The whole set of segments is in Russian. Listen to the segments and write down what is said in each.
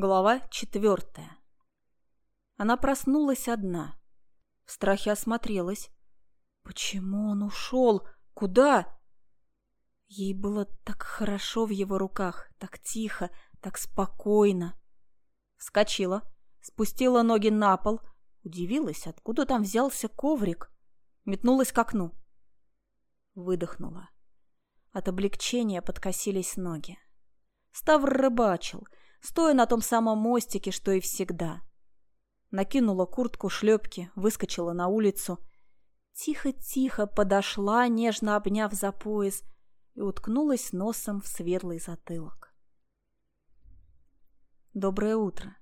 Глава четвертая. Она проснулась одна. В страхе осмотрелась. Почему он ушел? Куда? Ей было так хорошо в его руках, так тихо, так спокойно. Вскочила, спустила ноги на пол, удивилась, откуда там взялся коврик. Метнулась к окну. Выдохнула. От облегчения подкосились ноги. Ставр рыбачил — стоя на том самом мостике, что и всегда. Накинула куртку, шлепки, выскочила на улицу. Тихо-тихо подошла, нежно обняв за пояс, и уткнулась носом в светлый затылок. Доброе утро.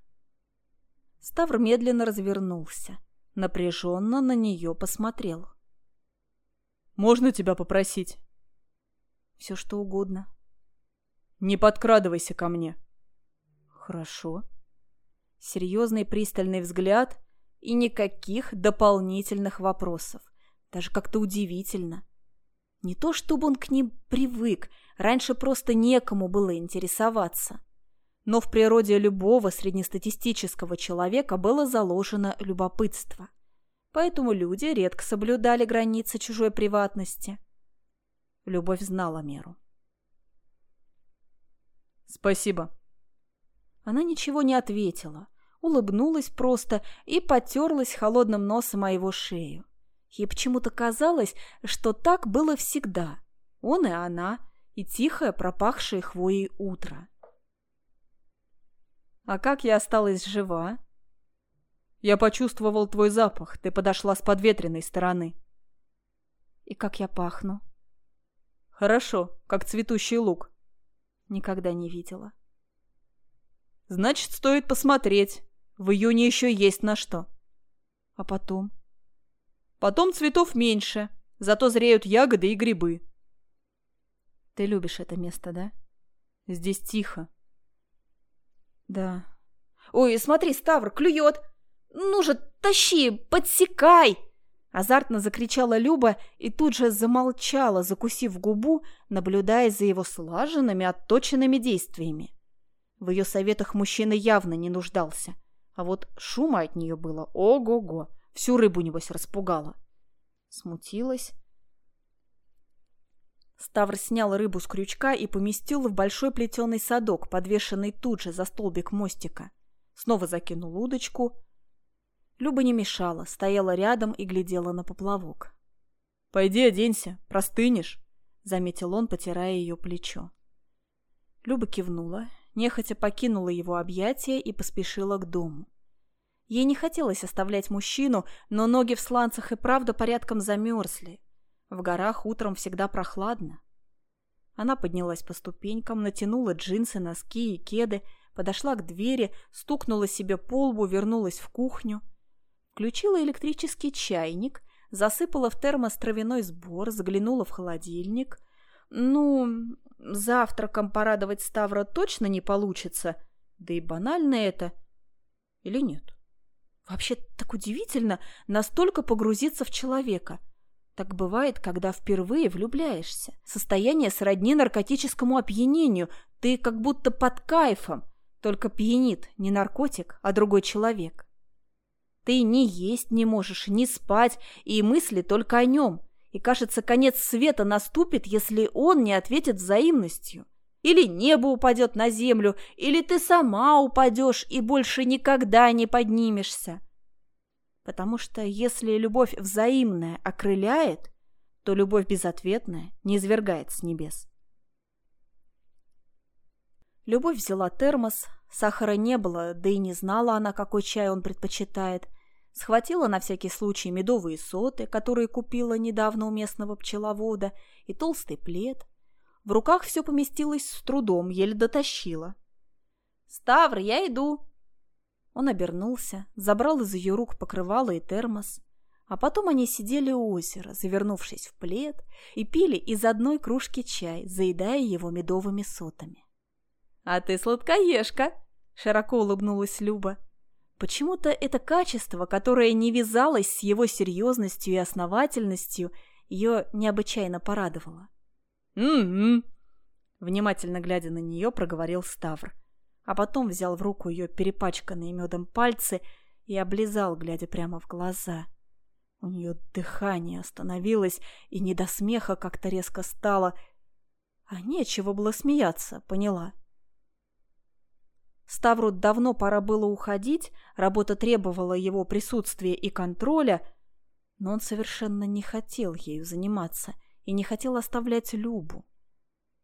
Ставр медленно развернулся, напряженно на нее посмотрел. «Можно тебя попросить?» «Все что угодно». «Не подкрадывайся ко мне», Хорошо. Серьезный пристальный взгляд и никаких дополнительных вопросов. Даже как-то удивительно. Не то чтобы он к ним привык, раньше просто некому было интересоваться. Но в природе любого среднестатистического человека было заложено любопытство. Поэтому люди редко соблюдали границы чужой приватности. Любовь знала меру. «Спасибо», она ничего не ответила, улыбнулась просто и потерлась холодным носом о его шею. Ей почему-то казалось, что так было всегда. Он и она, и тихое, пропахшее хвоей утро. «А как я осталась жива?» «Я почувствовал твой запах. Ты подошла с подветренной стороны». «И как я пахну?» «Хорошо, как цветущий лук». «Никогда не видела». Значит, стоит посмотреть. В июне еще есть на что. А потом? Потом цветов меньше, зато зреют ягоды и грибы. Ты любишь это место, да? Здесь тихо. Да. Ой, смотри, Ставр, клюет! Ну же, тащи, подсекай! Азартно закричала Люба и тут же замолчала, закусив губу, наблюдая за его слаженными, отточенными действиями. В ее советах мужчина явно не нуждался. А вот шума от нее было ого-го. Всю рыбу, небось, распугала. Смутилась. Ставр снял рыбу с крючка и поместил в большой плетеный садок, подвешенный тут же за столбик мостика. Снова закинул удочку. Люба не мешала, стояла рядом и глядела на поплавок. «Пойди оденься, простынешь», — заметил он, потирая ее плечо. Люба кивнула, нехотя покинула его объятия и поспешила к дому. Ей не хотелось оставлять мужчину, но ноги в сланцах и правда порядком замерзли. В горах утром всегда прохладно. Она поднялась по ступенькам, натянула джинсы, носки и кеды, подошла к двери, стукнула себе по лбу, вернулась в кухню. Включила электрический чайник, засыпала в термос травяной сбор, заглянула в холодильник. Ну, Завтраком порадовать Ставра точно не получится. Да и банально это. Или нет? Вообще так удивительно настолько погрузиться в человека. Так бывает, когда впервые влюбляешься. Состояние сродни наркотическому опьянению. Ты как будто под кайфом. Только пьянит не наркотик, а другой человек. Ты ни есть не можешь, ни спать, и мысли только о нем и, кажется, конец света наступит, если он не ответит взаимностью. Или небо упадет на землю, или ты сама упадешь и больше никогда не поднимешься. Потому что если любовь взаимная окрыляет, то любовь безответная не извергает с небес. Любовь взяла термос, сахара не было, да и не знала она, какой чай он предпочитает, Схватила на всякий случай медовые соты, которые купила недавно у местного пчеловода, и толстый плед. В руках все поместилось с трудом, еле дотащила. «Ставр, я иду!» Он обернулся, забрал из ее рук покрывало и термос. А потом они сидели у озера, завернувшись в плед, и пили из одной кружки чай, заедая его медовыми сотами. «А ты сладкоежка!» — широко улыбнулась Люба. Почему-то это качество, которое не вязалось с его серьезностью и основательностью, ее необычайно порадовало. «М-м-м», внимательно глядя на нее, проговорил Ставр. а потом взял в руку ее перепачканные медом пальцы и облизал, глядя прямо в глаза. У нее дыхание остановилось, и не до смеха как-то резко стало. А нечего было смеяться, поняла. Ставру давно пора было уходить, работа требовала его присутствия и контроля, но он совершенно не хотел ею заниматься и не хотел оставлять Любу.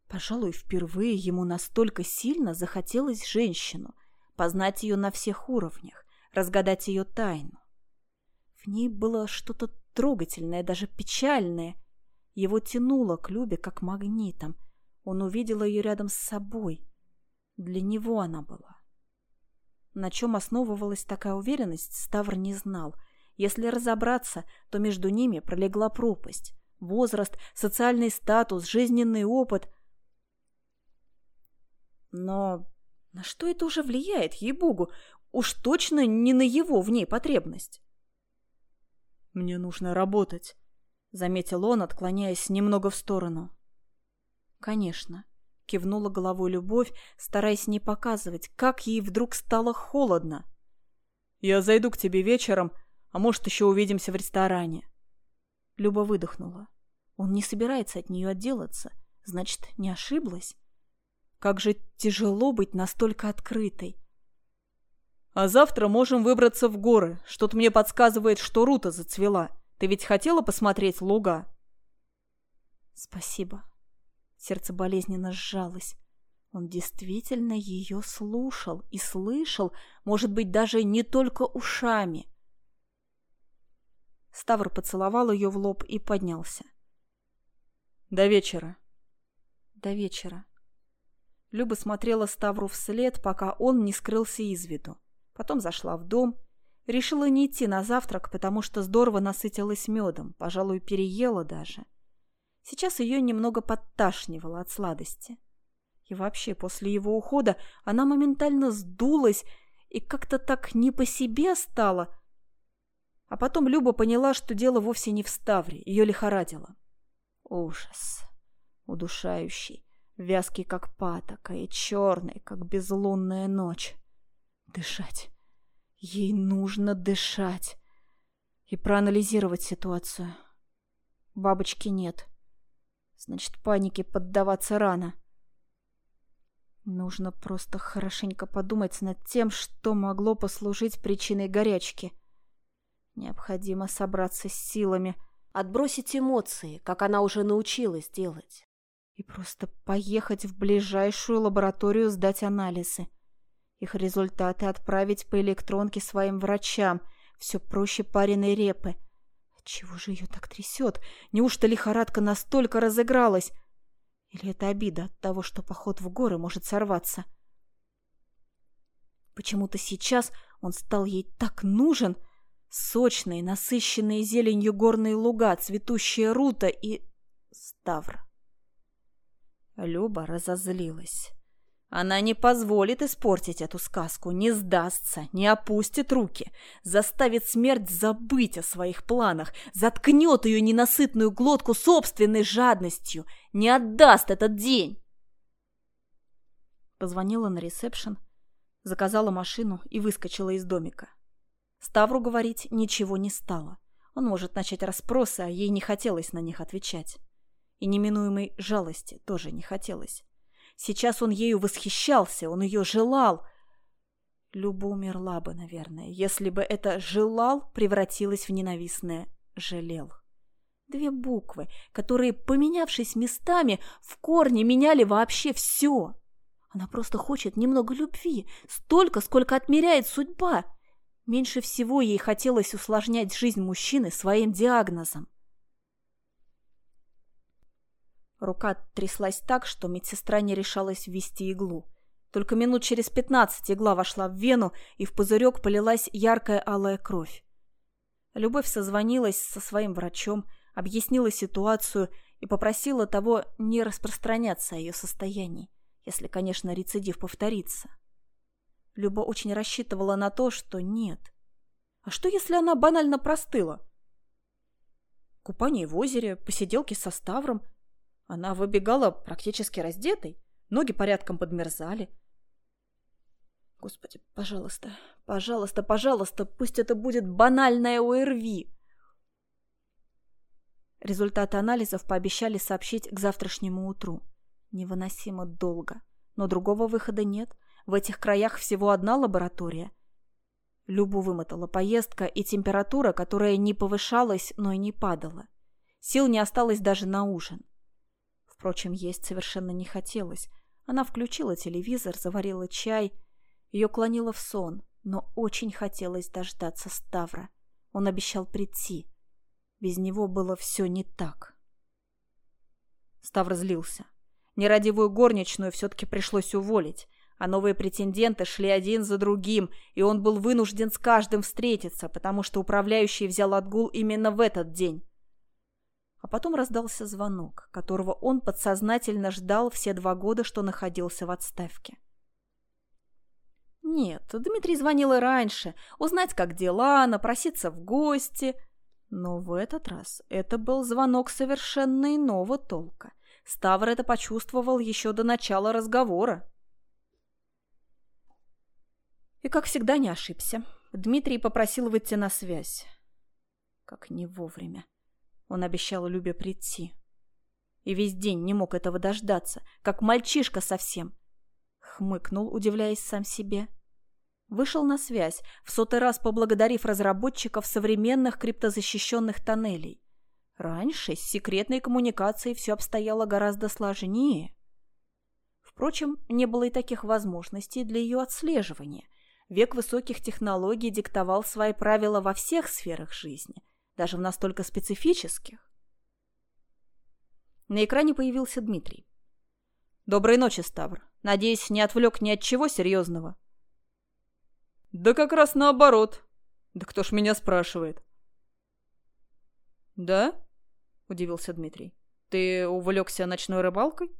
Пожалуй, впервые ему настолько сильно захотелось женщину, познать ее на всех уровнях, разгадать ее тайну. В ней было что-то трогательное, даже печальное. Его тянуло к Любе как магнитом. Он увидел ее рядом с собой. Для него она была. На чем основывалась такая уверенность, Ставр не знал. Если разобраться, то между ними пролегла пропасть. Возраст, социальный статус, жизненный опыт – но на что это уже влияет, ей-богу? Уж точно не на его в ней потребность. «Мне нужно работать», — заметил он, отклоняясь немного в сторону. «Конечно», — кивнула головой любовь, стараясь не показывать, как ей вдруг стало холодно. «Я зайду к тебе вечером, а может, еще увидимся в ресторане». Люба выдохнула. Он не собирается от нее отделаться, значит, не ошиблась. Как же тяжело быть настолько открытой. А завтра можем выбраться в горы. Что-то мне подсказывает, что рута зацвела. Ты ведь хотела посмотреть луга? Спасибо. Сердце болезненно сжалось. Он действительно ее слушал и слышал, может быть, даже не только ушами. Ставр поцеловал ее в лоб и поднялся. До вечера. До вечера. Люба смотрела Ставру вслед, пока он не скрылся из виду. Потом зашла в дом. Решила не идти на завтрак, потому что здорово насытилась медом, пожалуй, переела даже. Сейчас ее немного подташнивало от сладости. И вообще, после его ухода она моментально сдулась и как-то так не по себе стала. А потом Люба поняла, что дело вовсе не в Ставре, ее лихорадило. Ужас. Удушающий вязкий, как патока, и черный, как безлунная ночь. Дышать. Ей нужно дышать. И проанализировать ситуацию. Бабочки нет. Значит, панике поддаваться рано. Нужно просто хорошенько подумать над тем, что могло послужить причиной горячки. Необходимо собраться с силами, отбросить эмоции, как она уже научилась делать и просто поехать в ближайшую лабораторию сдать анализы. Их результаты отправить по электронке своим врачам. Все проще пареной репы. Чего же ее так трясет? Неужто лихорадка настолько разыгралась? Или это обида от того, что поход в горы может сорваться? Почему-то сейчас он стал ей так нужен. Сочные, насыщенные зеленью горные луга, цветущая рута и... Ставр. Люба разозлилась. Она не позволит испортить эту сказку, не сдастся, не опустит руки, заставит смерть забыть о своих планах, заткнет ее ненасытную глотку собственной жадностью, не отдаст этот день. Позвонила на ресепшн, заказала машину и выскочила из домика. Ставру говорить ничего не стало. Он может начать расспросы, а ей не хотелось на них отвечать и неминуемой жалости тоже не хотелось. Сейчас он ею восхищался, он ее желал. Люба умерла бы, наверное, если бы это «желал» превратилось в ненавистное «жалел». Две буквы, которые, поменявшись местами, в корне меняли вообще все. Она просто хочет немного любви, столько, сколько отмеряет судьба. Меньше всего ей хотелось усложнять жизнь мужчины своим диагнозом. Рука тряслась так, что медсестра не решалась ввести иглу. Только минут через пятнадцать игла вошла в вену, и в пузырек полилась яркая алая кровь. Любовь созвонилась со своим врачом, объяснила ситуацию и попросила того не распространяться о ее состоянии, если, конечно, рецидив повторится. Люба очень рассчитывала на то, что нет. А что, если она банально простыла? Купание в озере, посиделки со Ставром, она выбегала практически раздетой, ноги порядком подмерзали. Господи, пожалуйста, пожалуйста, пожалуйста, пусть это будет банальное ОРВИ. Результаты анализов пообещали сообщить к завтрашнему утру. Невыносимо долго. Но другого выхода нет. В этих краях всего одна лаборатория. Любу вымотала поездка и температура, которая не повышалась, но и не падала. Сил не осталось даже на ужин. Впрочем, есть совершенно не хотелось. Она включила телевизор, заварила чай. Ее клонило в сон, но очень хотелось дождаться Ставра. Он обещал прийти. Без него было все не так. Ставр злился. Нерадивую горничную все-таки пришлось уволить, а новые претенденты шли один за другим, и он был вынужден с каждым встретиться, потому что управляющий взял отгул именно в этот день. А потом раздался звонок, которого он подсознательно ждал все два года, что находился в отставке. Нет, Дмитрий звонил и раньше, узнать, как дела, напроситься в гости. Но в этот раз это был звонок совершенно иного толка. Ставр это почувствовал еще до начала разговора. И, как всегда, не ошибся. Дмитрий попросил выйти на связь. Как не вовремя. Он обещал Любе прийти. И весь день не мог этого дождаться, как мальчишка совсем. Хмыкнул, удивляясь сам себе. Вышел на связь, в сотый раз поблагодарив разработчиков современных криптозащищенных тоннелей. Раньше с секретной коммуникацией все обстояло гораздо сложнее. Впрочем, не было и таких возможностей для ее отслеживания. Век высоких технологий диктовал свои правила во всех сферах жизни, даже в настолько специфических. На экране появился Дмитрий. «Доброй ночи, Ставр. Надеюсь, не отвлек ни от чего серьезного?» «Да как раз наоборот. Да кто ж меня спрашивает?» «Да?» – удивился Дмитрий. «Ты увлекся ночной рыбалкой?»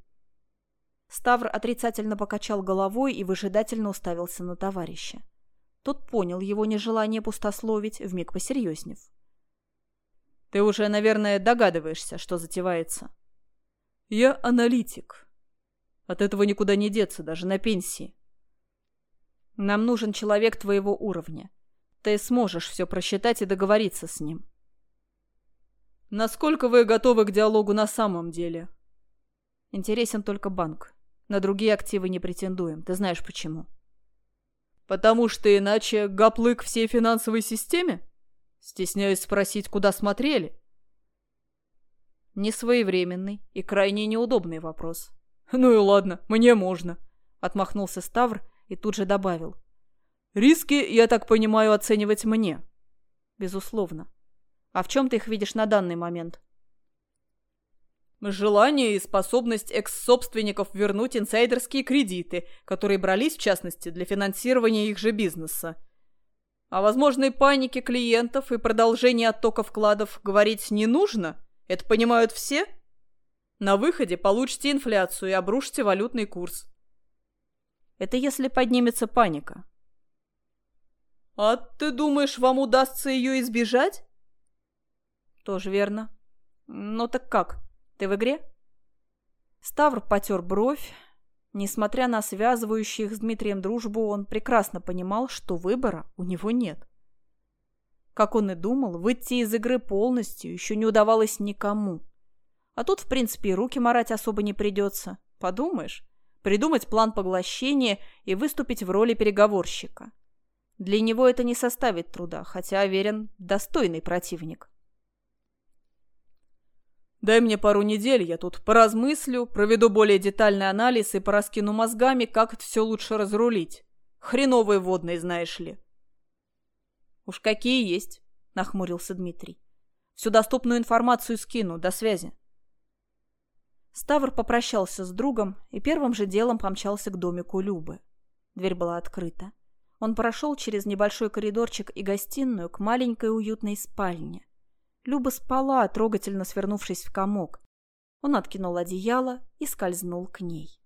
Ставр отрицательно покачал головой и выжидательно уставился на товарища. Тот понял его нежелание пустословить, вмиг посерьезнев. Ты уже, наверное, догадываешься, что затевается. Я аналитик. От этого никуда не деться, даже на пенсии. Нам нужен человек твоего уровня. Ты сможешь все просчитать и договориться с ним. Насколько вы готовы к диалогу на самом деле? Интересен только банк. На другие активы не претендуем. Ты знаешь почему. Потому что иначе гоплык всей финансовой системе? Стесняюсь спросить, куда смотрели. Несвоевременный и крайне неудобный вопрос. Ну и ладно, мне можно. Отмахнулся Ставр и тут же добавил. Риски, я так понимаю, оценивать мне. Безусловно. А в чем ты их видишь на данный момент? Желание и способность экс-собственников вернуть инсайдерские кредиты, которые брались, в частности, для финансирования их же бизнеса. О возможной панике клиентов и продолжении оттока вкладов говорить не нужно? Это понимают все? На выходе получите инфляцию и обрушите валютный курс. Это если поднимется паника. А ты думаешь, вам удастся ее избежать? Тоже верно. Ну так как, ты в игре? Ставр потер бровь, Несмотря на связывающую их с Дмитрием дружбу, он прекрасно понимал, что выбора у него нет. Как он и думал, выйти из игры полностью еще не удавалось никому. А тут, в принципе, и руки марать особо не придется. Подумаешь, придумать план поглощения и выступить в роли переговорщика. Для него это не составит труда, хотя, уверен, достойный противник. Дай мне пару недель, я тут поразмыслю, проведу более детальный анализ и пораскину мозгами, как это все лучше разрулить. Хреновые водные, знаешь ли. Уж какие есть, нахмурился Дмитрий. Всю доступную информацию скину. До связи. Ставр попрощался с другом и первым же делом помчался к домику Любы. Дверь была открыта. Он прошел через небольшой коридорчик и гостиную к маленькой уютной спальне. Люба спала, трогательно свернувшись в комок. Он откинул одеяло и скользнул к ней.